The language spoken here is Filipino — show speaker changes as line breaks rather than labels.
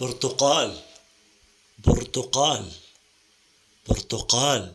برتقال برتقال برتقال